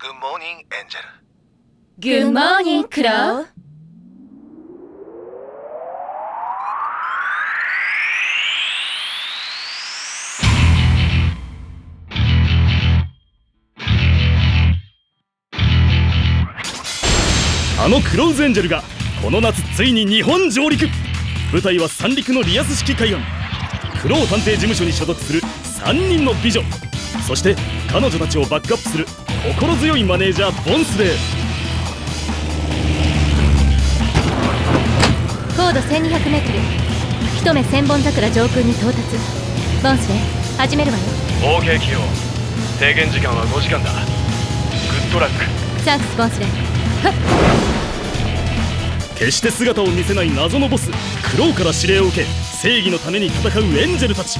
Good morning, Angel. Good morning, Crow. あのクロウズエンジェルがこの夏ついに日本上陸舞台は三陸のリアス式海岸クロウ探偵事務所に所属する3人の美女そして彼女たちをバックアップする心強いマネージャーボンスレー高度 1200m 一目千本桜上空に到達。ボンスレー始めるわよ。OK 起用制限時間は5時間だ。グッドラック。サンクスボンスレー決して姿を見せない謎のボス。クロウから指令を受け正義のために戦うエンジェルたち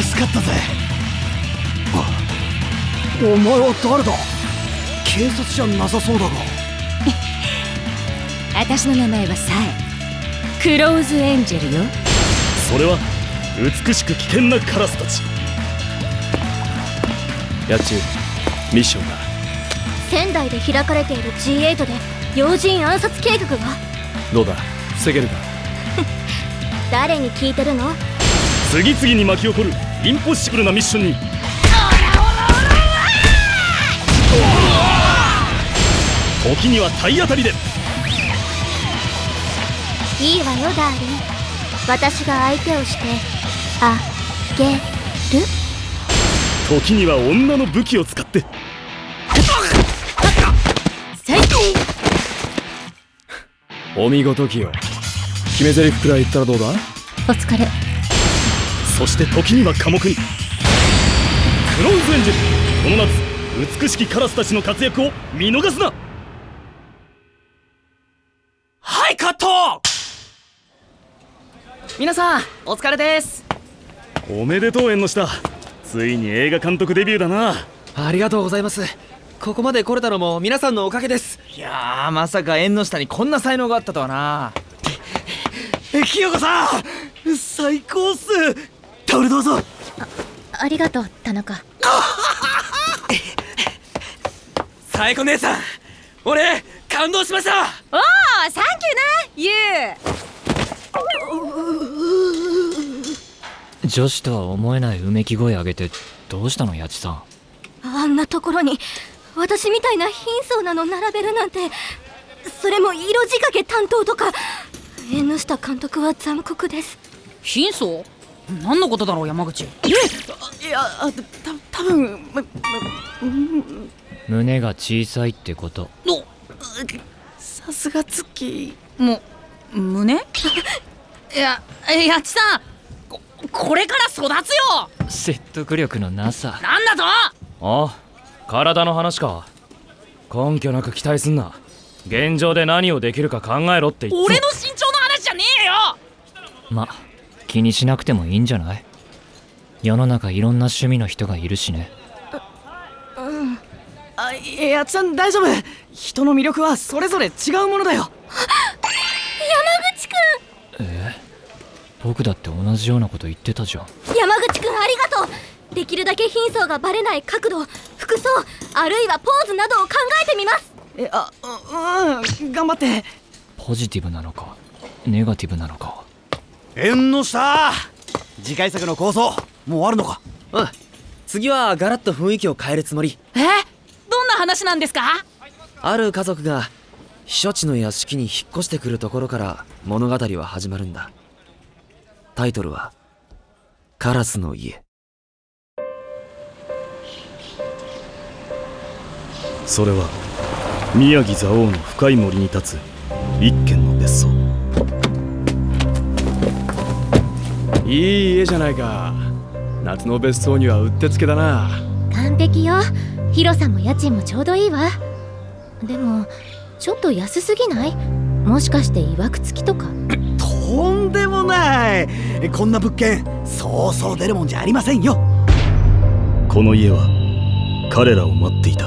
助かったぜ。お前は誰だ？警察じゃなさそうだが。私の名前はサエ。クローズエンジェルよ。それは美しく危険なカラスたち。やっちミッションだ。仙台で開かれている G8 で要人暗殺計画はどうだ？防げるか？誰に聞いてるの？次々に巻き起こるインポッシブルなミッションに。時には体当たりで。いいわよダーリン。私が相手をしてあげる。時には女の武器を使って。お見事キヨ。決め台詞くらい言ったらどうだ？お疲れそして時には寡黙に。クローズエンジェルこの夏美しきカラスたちの活躍を見逃すな。はいカット。皆さんお疲れです。おめでとう縁の下。ついに映画監督デビューだな。ありがとうございます。ここまで来れたのも皆さんのおかげです。いやーまさか縁の下にこんな才能があったとはな。え清子さん！最高っすタオルどうぞありがとう田中。サエコ姉さん俺感動しました。おおサンキューなユ女子とは思えないうめき声上げてどうしたのやちさん。あんなところに私みたいな貧相なの並べるなんてそれも色仕掛け担当とか。縁下監督は残酷です。貧相？何のことだろう山口。いやあた多分ま胸が小さいってこと。おさすがツッキも胸？いややちさんここれから育つよ。説得力のなさ。なんだと？あ体の話か。根拠なく期待すんな。現状で何をできるか考えろって言って俺の身長の話じゃねえよ。ま気にしなくてもいいんじゃない？世の中いろんな趣味の人がいるしね。うん。あいやちゃん大丈夫。人の魅力はそれぞれ違うものだよ。山口くえ？僕だって同じようなこと言ってたじゃん。ん山口くんありがとう。できるだけ貧相がバレない角度服装あるいはポーズなどを考えてみます。えあううん頑張って。ポジティブなのかネガティブなのか縁の下次回作の構想もう終わるのか？うん次はガラッと雰囲気を変えるつもり。え？どんな話なんですか？ある家族が避暑地の屋敷に引っ越してくるところから物語は始まるんだ。タイトルは「カラスの家。それは宮城蔵王の深い森に立つ一軒の別荘いい家じゃないか。夏の別荘にはうってつけだな。完璧よ。広さも家賃もちょうどいいわ。でもちょっと安すぎない？もしかして曰く付きとか？とんでもない。こんな物件そうそう出るもんじゃありませんよ。この家は彼らを待っていた。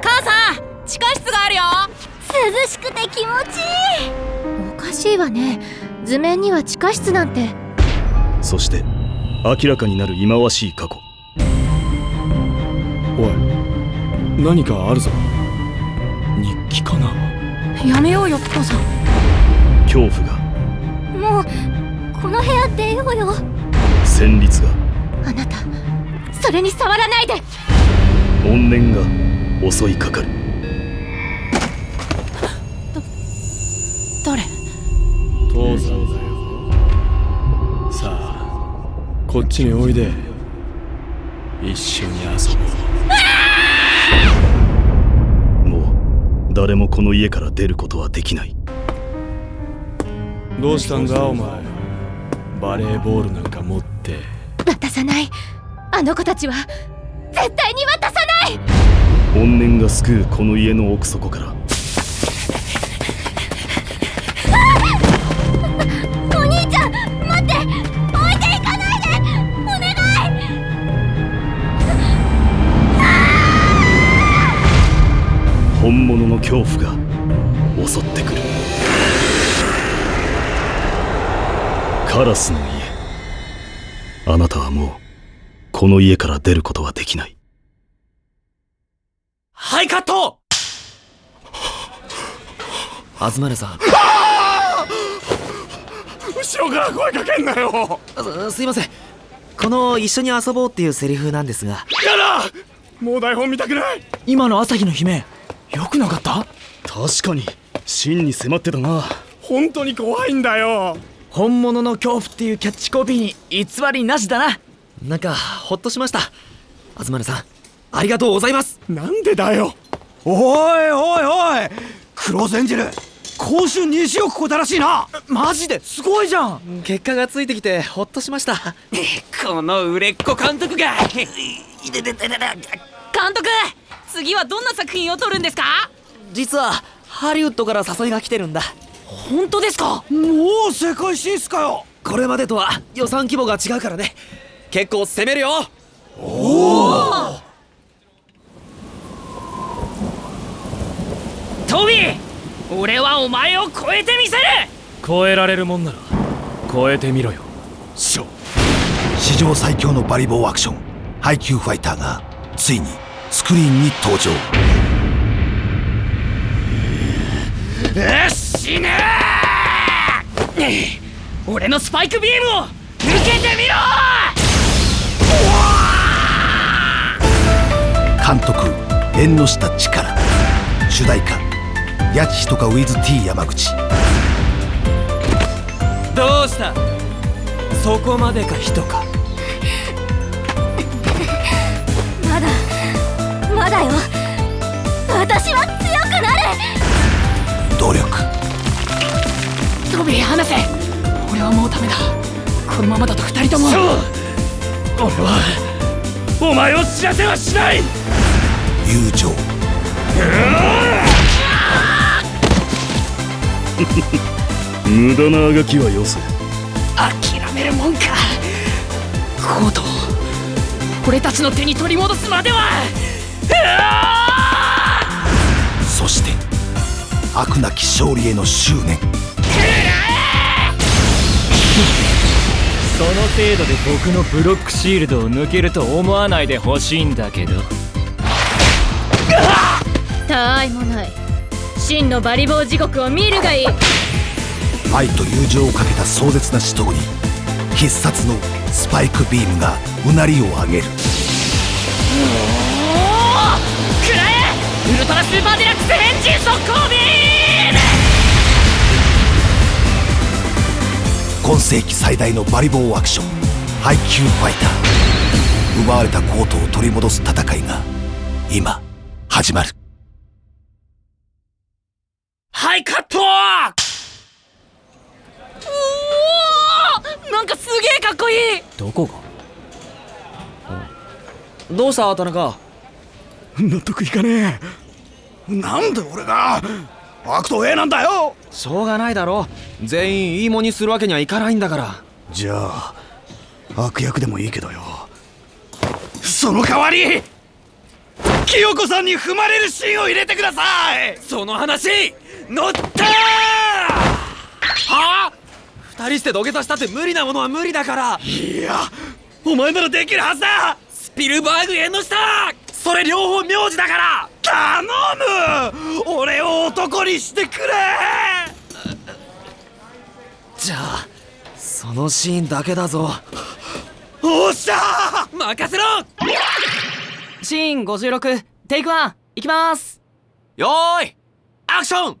母さん地下室があるよ。涼しくて気持ちいい。おかしいわね図面には地下室なんて。そして明らかになる忌まわしい過去。おい何かあるぞ。日記かな？やめようよ父さん。恐怖が。もうこの部屋出ようよ。旋律が。あなたそれに触らないで。怨念が襲いかかるこっちにおいで。一緒に遊ぼう。もう誰もこの家から出ることはできない。どうしたんだお前？バレーボールなんか持って。渡さない。あの子たちは絶対に渡さない。怨念が救うこの家の奥底からカラスの家。あなたはもうこの家から出ることはできない。ハイカット！アズマルさん。後ろから声かけんなよ。すすいません。この「一緒に遊ぼう」っていうセリフなんですが。やだ！もう台本見たくない！今の朝日の姫よくなかった？確かに真に迫ってたな。本当に怖いんだよ本物の恐怖っていうキャッチコピーに偽りなしだな。なんかほっとしました。アズマルさんありがとうございます。なんでだよ。おいおいおい。クローズエンジェル講習2億個だらしいな。マジで？すごいじゃん。結果がついてきてほっとしました。この売れっ子監督が。監督！次はどんな作品を撮るんですか？実はハリウッドから誘いが来てるんだ本当ですか？もう世界進出かよ。これまでとは予算規模が違うからね。結構攻めるよ。トビー俺はお前を超えてみせる！超えられるもんなら超えてみろよ。師匠史上最強のバリボーアクション配給ファイターがついにスクリーンに登場死ぬ俺のスパイクビームを受けてみろ監督縁の下力。主題歌八千とかウィズ T 山口。どうした？そこまでか人か。まだまだよ。私は強くなる！努力トビー離せ。俺はもうダメだ。このままだと二人とも。俺はお前を知らせはしない。友情。無駄なあがきはよせ。諦めるもんか。コートを俺たちの手に取り戻すまでは。そして悪なき勝利への執念その程度で僕のブロックシールドを抜けると思わないでほしいんだけど。たあいもない。真のバリボー地獄を見るがいい。愛と友情をかけた壮絶な死闘に必殺のスパイクビームがうなりを上げる。くらえ。ウルトラスーパーデラックスエンジン速攻ビーム今世紀最大のバリボーアクション配給ファイター。奪われたコートを取り戻す戦いが今始まる。ハイカットおおなんかすげえかっこいい！どこが？どうした？田中。納得いかねえ。なんで俺が？悪と A なんだよ！しょうがないだろ。全員いいもにするわけにはいかないんだから。じゃあ悪役でもいいけどよ。その代わり清子さんに踏まれるシーンを入れてください！その話乗ったはあ？二人して土下座したって無理なものは無理だから。いやお前ならできるはずだ！スピルバーグ縁の下！それ両方名字だから。頼む！俺を男にしてくれ！じゃあそのシーンだけだぞ。おっしゃ！任せろ！シーン56テイクワンいきます！よーいアクション！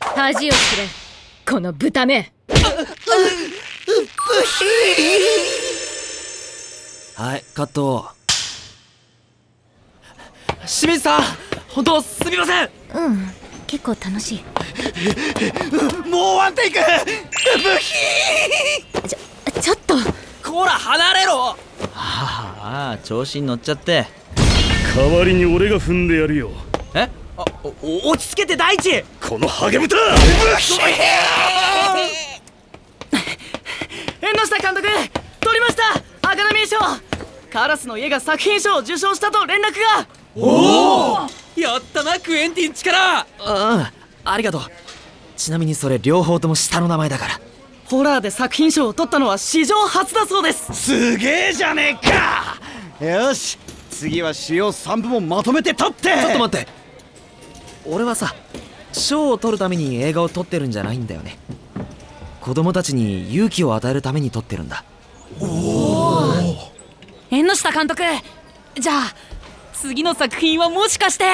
恥を知れ。この豚め。はいカット清水さん本当すみません！うん結構楽しい。もうワンテイク！ブヒちょちょっと。こら離れろ！ああ調子に乗っちゃって。代わりに俺が踏んでやるよ。え？あお落ち着けて大地！このハゲ豚！縁の下監督取りました！アカデミー賞！カラスの家が作品賞を受賞したと連絡が！おおやったなクエンティン力うんありがとう。ちなみにそれ両方とも下の名前だから。ホラーで作品賞を取ったのは史上初だそうです。すげえじゃねえか。よし次は主要3部門まとめて撮って。ちょっと待って。俺はさ賞を取るために映画を撮ってるんじゃないんだよね。子供たちに勇気を与えるために撮ってるんだ。縁の下監督。じゃあ次の作品はもしかして。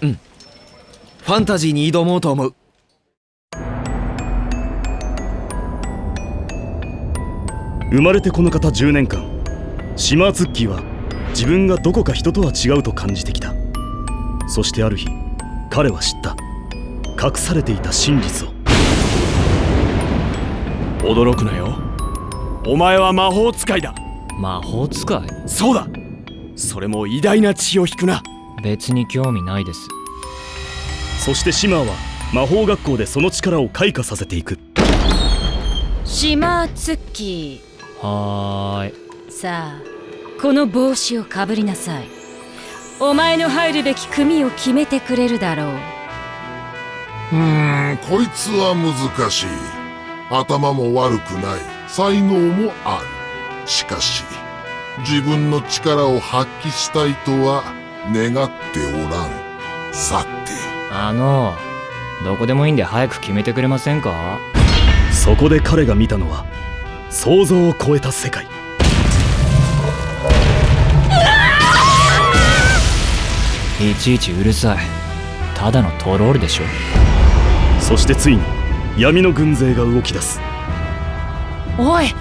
ファンタジーに挑もうと思う。生まれてこの方10年間。シマーツッキーは自分がどこか人とは違うと感じてきた。そしてある日彼は知った。隠されていた真実を。驚くなよ。お前は魔法使いだ。魔法使い？そうだそれも偉大な血を引くな。別に興味ないです。そしてシマーは魔法学校でその力を開花させていく。シマーツッキはーい。ーさあこの帽子をかぶりなさい。お前の入るべき組を決めてくれるだろう。うーんこいつは難しい。頭も悪くない。才能もある。しかし自分の力を発揮したいとは願っておらん。さて。あのどこでもいいんで早く決めてくれませんか？そこで彼が見たのは想像を超えた世界。いちいちうるさい。ただのトロールでしょ。そしてついに闇の軍勢が動き出す。おい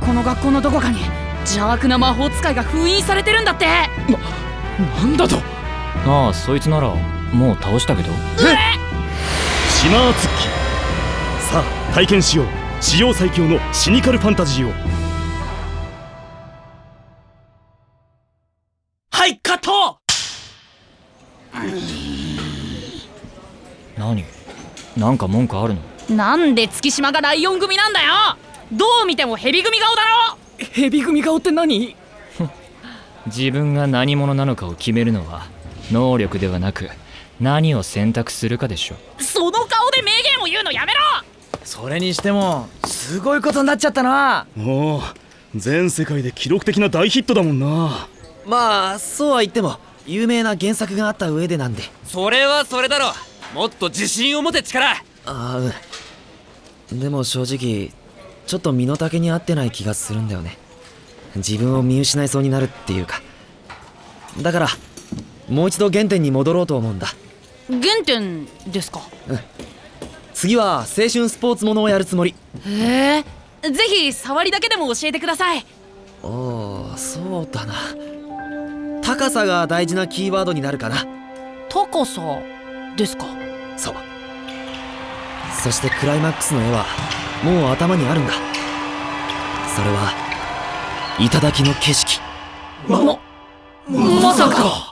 この学校のどこかに邪悪な魔法使いが封印されてるんだって。なんだと。ああそいつならもう倒したけど。シマーツッキーさあ体験しよう。史上最強のシニカルファンタジーを。はいカット！何？なんか文句あるの？なんで月島がライオン組なんだよ！どう見てもヘビ組顔だろヘビ組顔って何？自分が何者なのかを決めるのは能力ではなく何を選択するかでしょその顔で名言を言うのやめろ！それにしてもすごいことになっちゃったな。おお全世界で記録的な大ヒットだもんな。まあそうは言っても有名な原作があった上でなんで。それはそれだろ。もっと自信を持て力。ああうん。でも正直ちょっと身の丈に合ってない気がするんだよね。自分を見失いそうになるっていうか。だからもう一度原点に戻ろうと思うんだ。原点ですか？次は青春スポーツものをやるつもり。へえ。ぜひ触りだけでも教えてください。おおそうだな。高さが大事なキーワードになるかな。高さですか？そう。そしてクライマックスの絵はもう頭にあるんだ。それは頂の景色。ままさか。